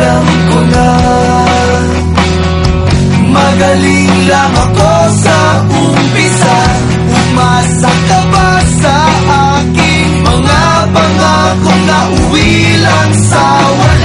alam ko na Magaling lang ako sa umpisa. Umasa ka ba sa aking mga pangako na uwi lang sa wala